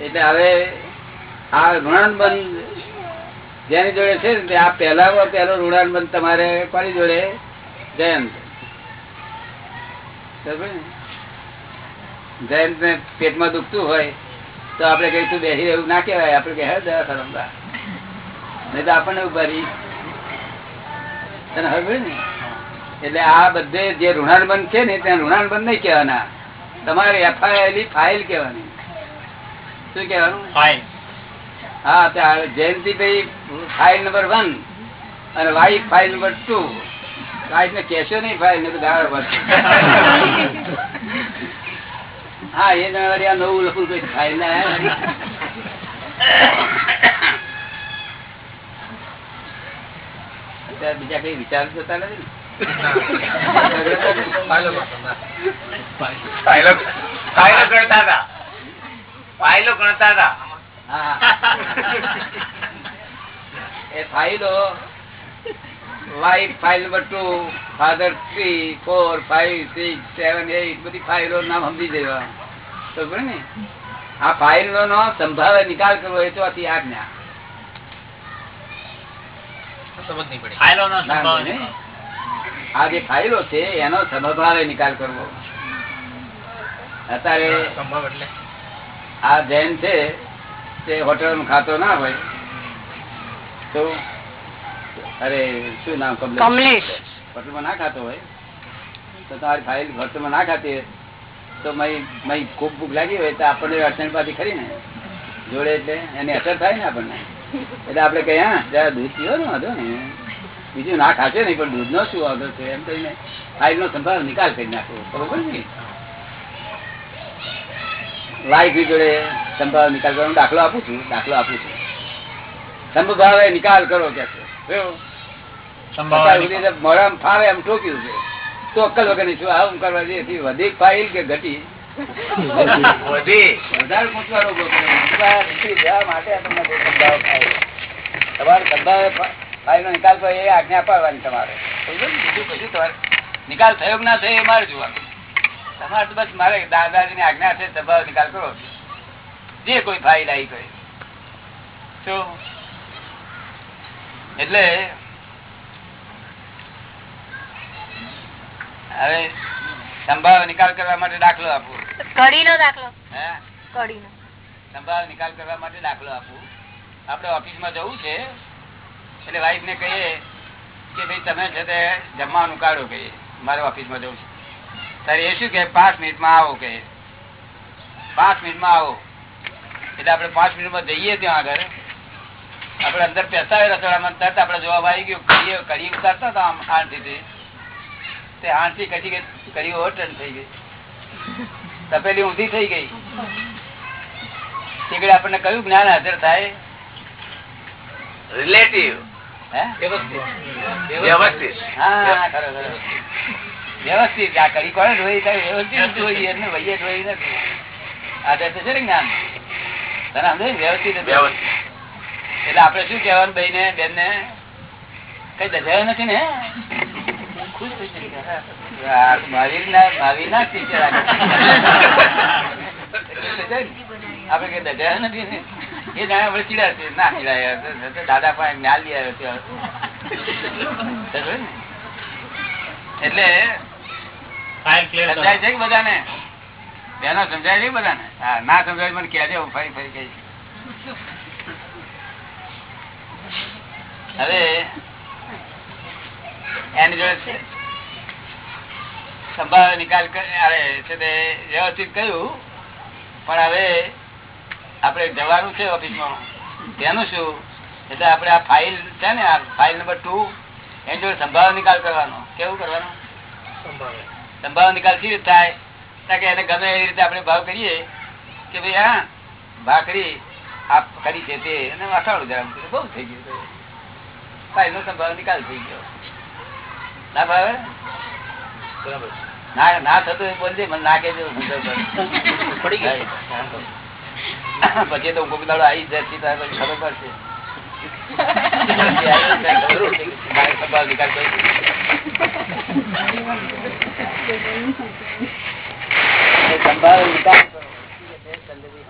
એટલે હવે આ ઋણાનુબંધ જેની જોડે છે ને આ પહેલા પહેલો ઋણાન બંધ તમારે કોની જોડે? જયંત. ને? જયંત ને પેટમાં દુખતું હોય તો આપડે કઈ તું બેસી એવું ના કહેવાય. આપડે કે હે દયા ખરમદા નહીં તો આપણને ઉભારી તને હવે ને? એટલે આ બધે જે ઋણાનુબંધ છે ને ત્યાં ઋણાનુબંધ નહીં કહેવાના. તમારે એફઆઈઆર ફાઇલ કહેવાની. શું કહેવાનું? ફાઇલ. હા ત્યાં જયંતિભાઈ ફાઇલ નંબર વન અને wife file number two. Wife ને કેશો નહીં ફાઇલ ને ગાળ પડશે. હા એ જણાવરી આ નવું લખું કઈ ફાઇલ ના બીજા કઈ વિચાર જતા નથી ફાઇલો ગણતા હતા. એ ફાઇલો wife file number two father three four five six seven eight બધી ફાઇલો નામ સમજી જવા તો ને? આ ફાઇલો નો સંભાવે નિકાલ કરવો એ આજ્ઞા. ના, સંભાવ નહીં. આ જે ફાઇલો છે એનો સમભાવે નિકાલ કરવો. અત્યારે આ જૈન છે તે હોટેલ ખાતો ના હોય. તો અરે શું નામ કમલેશ? હોટલમાં ના ખાતો હોય? તો તમારી ફાઇલ હોટલમાં ના ખાતી હોય? તો મય ખૂબ ભૂખ લાગી હોય તો આપણને અડચણ પાછી ખરી ને જોડે એટલે એની અસર થાય ને આપણને. એટલે આપણે કહીએ હા જરા દૂધ પીવો ને વાંધો ને બીજું ના ખાશે નહીં પણ દૂધ નો શું વાંધો છે? એમ કહીને ફાઇલ નો સંભાળ નિકાલ કરી નાખવો બરોબર ને? લાઈફ જોડે સંભાવ નિકાલ કરવાનો દાખલો આપું છું દાખલો આપું છું. સંભાવે નિકાલ કરો કે છે મોઢામાં ફાવે એમ ઠોક્યું છે. તો અક્કલ વગર શું આવું કરવા જઈએ વધી ફાઇલ કે ઘટી? વધારે પૂછવાનો. તમારે ફાઇલ નો નિકાલ કરો એ આજ્ઞા પાડવાની તમારે. બીજું કશું તમારે? નિકાલ થયો ના થયો એ મારે જોવાનું. તમારે તો બસ મારે દાદાજી ની આજ્ઞા છે સંભાવ નિકાલ કરો. જે કોઈ ફાઇલ આવી ગઈ. એટલે હવે સંભાવ નિકાલ કરવા માટે દાખલો આપું. કડી નો દાખલો. હે? કડી સંભાવ નિકાલ કરવા માટે દાખલો આપું. આપણે ઓફિસમાં જવું છે એટલે વાઈફ ને કહીએ કે ભાઈ તમે છે તે જમવાનું કાઢો કહીએ મારે ઓફિસમાં જવું છે. ત્યારે એ શું કે પાંચ મિનિટમાં આવો કે. પાંચ મિનિટમાં આવો. એટલે આપણે પાંચ મિનિટમાં જઈએ ત્યાં આગળ. આપણે અંદર પેસાવે રસોડામાં તરત આપણે જોવા આવી ગયો કડી કડી ઉતારતા હતા આમ આણથી તે આંટી કઢી ગઈ કરી ઓવરટર્ન થઈ ગઈ. તપેલી ઊંધી થઈ ગઈ. તીકડે આપણને કયું જ્ઞાન હાજર થાય? રિલેટિવ વ્યવસ્થિત. આ કરી કોને ધોઈ? કઈ વ્યવસ્થિત ધોઈ એમને વૈયે ધોઈ નથી. આદર છે ને જ્ઞાન? તને સમજે વ્યવસ્થિત એટલે આપડે શું કહેવાનું ભાઈ ને બેન ને કઈ દજાયો નથી ને ખુશ થઈ જશે. આ મહાવીર ના મહાવીર ના teacher આ. આપડે ને એ સમજાય છે બધાને બેનો સમજાય છે બધાને હા ના સમજાય મને કહેજે હું ફરી ફરી કહીશ હવે એની જોડે સંભાળ નિકાલ કરી- અરે છે તે વ્યવસ્થિત કહ્યું પણ હવે આપણે જવાનું છે ઓફિસમાં. તેનું શું? એટલે આપણે આ ફાઇલ છે ને આ ફાઇલ નંબર ટુ એની જોડે સંભાવ નિકાલ કરવાનો. કેવું કરવાનું? સંભાવ નિકાલ કેવી રીતે થાય? કે એને ગમે એ રીતે આપણે ભાવ કરીએ કે ભાઈ હા ભાખરી આપ કરી છે તે. અને અથાણું જરા બહુ થઈ ગયું ફાઇલ નો સંભાવ નિકાલ થઈ ગયો. ના ભાવે? બરાબર ના ના થતું એવું બોલજે, મને ના કહેજો પડી ગઈ પછી તો કોક દાડો આવી જતી ખબર પડશે.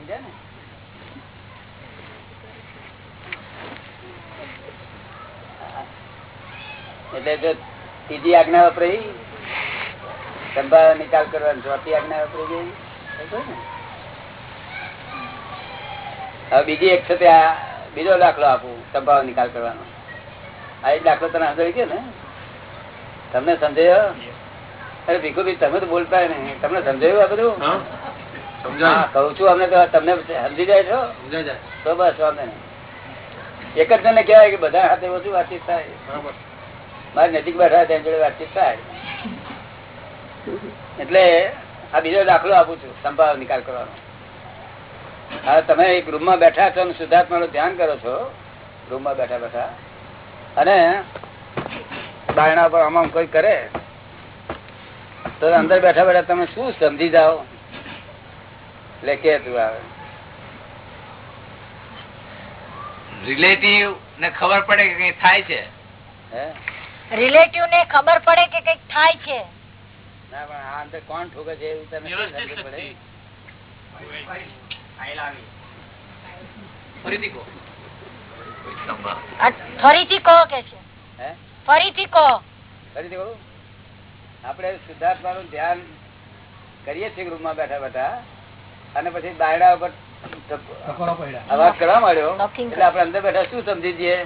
ને? એટલે જો ત્રીજી આજ્ઞા વપરાઈ સંભાવ નિકાલ કરવાનો ચોથી આજ્ઞા વાપરી હવે બીજી એક છે તે આ બીજો દાખલો આપું સંભાવ નિકાલ કરવાનો. આ એક દાખલો તને સમજાવી ગયો ને? તમને સમજાયો અરે ભીખુભાઈ તમે તો બોલતા ને તમને સમજાયું આ બધું? કહું છું અમને તમને સમજી જાય છો? તો બસ વાંધો નહીં. એક જ જણને કહેવાય કે બધા સાથે વધુ વાતચીત થાય. બરાબર. મારી નજીક બેઠા ત્યાં જોડે વાતચીત થાય. એટલે આ બીજો દાખલો આપું છું સંભાવ નિકાલ કરવાનો. હવે તમે એક રૂમમાં બેઠા છો શુદ્ધાત્મા નું ધ્યાન કરો છો રૂમમાં બેઠા બેઠા. અને બાયણા પર આમ આમ કોઈ કરે તો અંદર બેઠા બેઠા તમે શું સમજી જાઓ? એટલે કે તું આવે. રિલેટિવ ને ખબર પડે કે કઈ થાય છે? હે? રિલેટિવ ને ખબર પડે કે કંઈક થાય છે. ના પણ આ અંદર કોણ ઠોકે છે એવું તમે પડે? ફરીથી કહો. ફરીથી કહો કે છે. ફરીથી કહો. ફરીથી કહું? આપણે શુદ્ધાત્માનું ધ્યાન કરીએ છીએ રૂમમાં બેઠા બેઠા અને પછી બાયડા ઉપર અવાજ કરવા માંડ્યો. એટલે આપણે અંદર બેઠા શું સમજી જઈએ?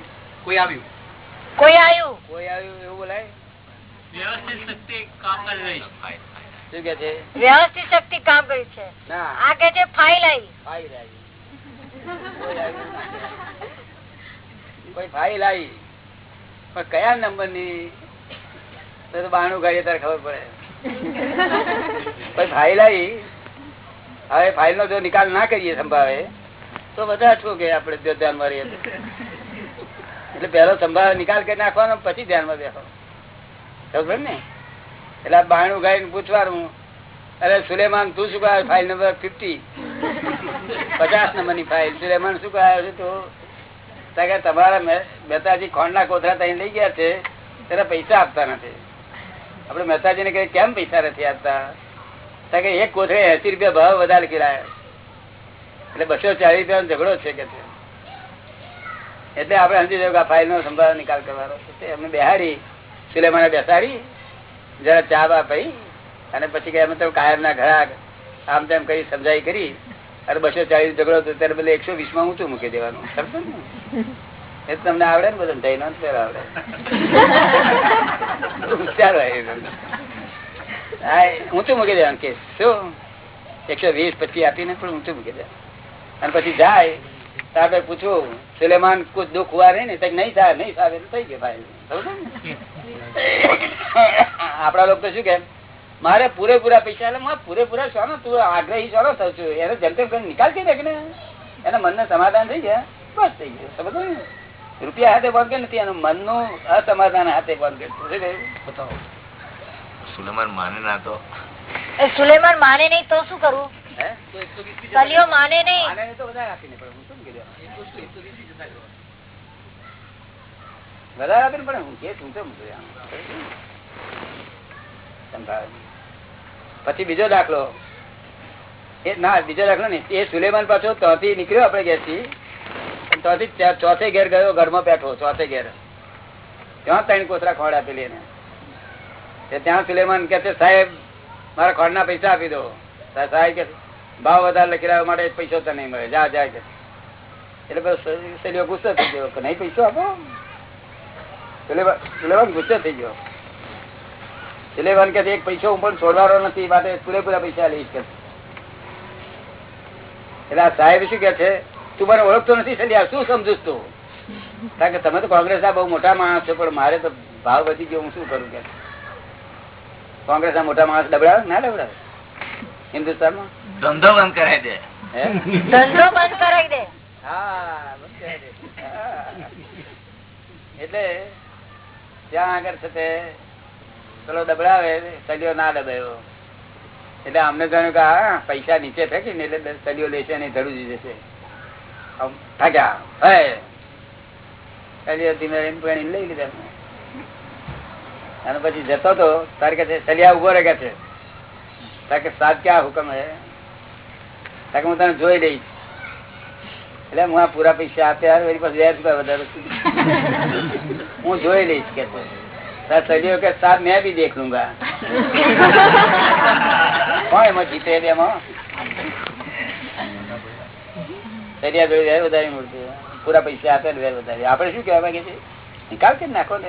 કોઈ આવ્યું? કોઈ આવ્યું? કોઈ આવ્યું એવું બોલાય? વ્યવસ્થિત શક્તિ કામ કરી રહી છે. શું કે છે? વ્યવસ્થિત શક્તિ કામ કર્યું છે. આ કે છે ફાઇલ આવી. ફાઇલ આવી. કોઈ ફાઇલ આવી. પણ કયા નંબરની તો બાણું કાઢીએ તારે ખબર પડે. કોઈ ફાઇલ આવી? હવે ફાઇલ નો જો નિકાલ ના કરીએ સંભાવે તો બધા ઠોકે કે આપડે ધ્યાન મારીએ એટલે પેલો સંભાવે નિકાલ કરી નાખવાનો પછી ધ્યાનમાં બેસો ખબર ને? એટલે બાણું ગાઈને પૂછવાનું, અરે સુલેમાન, તું શું કહે ફાઇલ નંબર ફિફ્ટી પચાસ નંબરની ફાઇલ સુલેમાન શું કહે છે તો? તમારા મહે- મહેતાજી ખોંડના કોથરા ત્યાં લઈ ગયા છે. ત્યારે પૈસા આપતા નથી. આપડે મહેતાજી ને કેમ પૈસા નથી આપતા? કે, એક કોથળે એસી રૂપિયા ભાવ વધારે કિરાય. એટલે બસો ચાલીસ રૂપિયા ઝઘડો છે કે એટલે આપણે સમજી જવું ફાઇલ નો સંભાળ નિકાલ કરવાનો અમે બેહાડી સુલેમાને બેસાડી જરા ચા બા પી અને પછી અમે તો કાયમ ના ઘરાક આમ તેમ કરી સમજાઈ કરી અને બસો ચાલીસ ઝઘડો ત્યારે બદલે એકસો વીસમાં ઊંચું મૂકી દેવાનું. સમજો ને? એ તમને આવડે ને બધું. હા, એ ઊંચું મૂકી દેવાનું કે શું? એકસો વીસ પછી આપીને પણ ઊંચું મૂકી દે અને પછી જાય તારે પૂછવું સુલેમાન કુછ દુઃખ હુઆ રહે ને નહીં થાય નહીં થાય થઈ ગયું ભાઈ. ને? આપડા લોકો શું કે મારે પૂરેપૂરા પૈસા એટલે મારે પૂરેપૂરા શાનો તું આગ્રહી શાનો થયો છું. એને જેમ તેમ નિકાલ થઈ ને એને મનને સમાધાન થઈ ગયા બસ થઈ ગયું. સમજ રૂપિયા હાથે બંધ નથી એનું મનનું અસમાધાન હાથે બંધ કર્યું બતાવો. સુલેમાન માને ના તો. એ સુલેમાન માને નહીં તો શું કરવું કલિયો માને નહીં. તો બધા રાખીને પડે હું શું કીધું વધારે આપીને પણ હું કે શું. સંભાળ. પછી બીજો દાખલો. એ ના, બીજો દાખલો નહીં. એ સુલેમાન પાછો ત્યાંથી નીકળ્યો આપડે ઘેરથી. અને ત્યાંથી ચોથે ઘેર ગયો, ઘરમાં બેઠો, ચોથે ઘેર. ત્યાં ત્રણ કોથરા ખોડ આપેલી એને. ત્યાં સુલેમાન કે છે, સાહેબ, મારા ખોડના પૈસા આપી દો. સાહેબ કે ભાવ વધારે લખી રહ્યા માટે પૈસો તો નહીં મળે. જા જા કે એટલે પેલો ગુસ્સો થઈ ગયો કે, નહીં પૈસો આપો? સુલેમાન ગુસ્સે થઈ ગયો. સુલેવાન કે એક પૈસો હું પણ છોડવાનો નથી. માટે પૂરેપૂરા પૈસા લઈશ કે એટલે આ સાહેબ શું કે છે? તું મને ઓળખતો નથી સલિયા શું સમજુ તું? કારણ કે તમે તો કોંગ્રેસ ના બહુ મોટા માણસ છો પણ મારે તો ભાવ વધી ગયો હું શું કરું કે? કોંગ્રેસ ના મોટા માણસ ડબડાવે ના ડબડાવે હિન્દુસ્તાનમાં? ધંધો બંધ કરાવી દે. ધંધો બંધ કરાવી દે. હા બસ કહી દે. હા. એટલે ત્યાં આગળ છે તે પેલો દબડાવે સલિયો ના દબાયો. એટલે અમને જાણ્યું કે હા, પૈસા નીચે ફેંકી ને એટલે સલિયો લેશે ને ધડું જશે. લઈ લીધા અને પછી જતો તો તારે કે સલિયા ઊભો રહે છે? તારે સાહેબ ક્યાં હુકમ હે? તારે હું તને જોઈ લઈશ એટલે હું આ પૂરા પૈસા આપ્યા એની પાસે. હું જોઈ લઈશ કે. તાર કે મેં બી દેખ લુંગા કોણ એમાં જીતે એમાં વધારે મળતું પૂરા પૈસા આપ્યા ને વધારે આપડે શું કહેવા માંગે છે નાખો ને.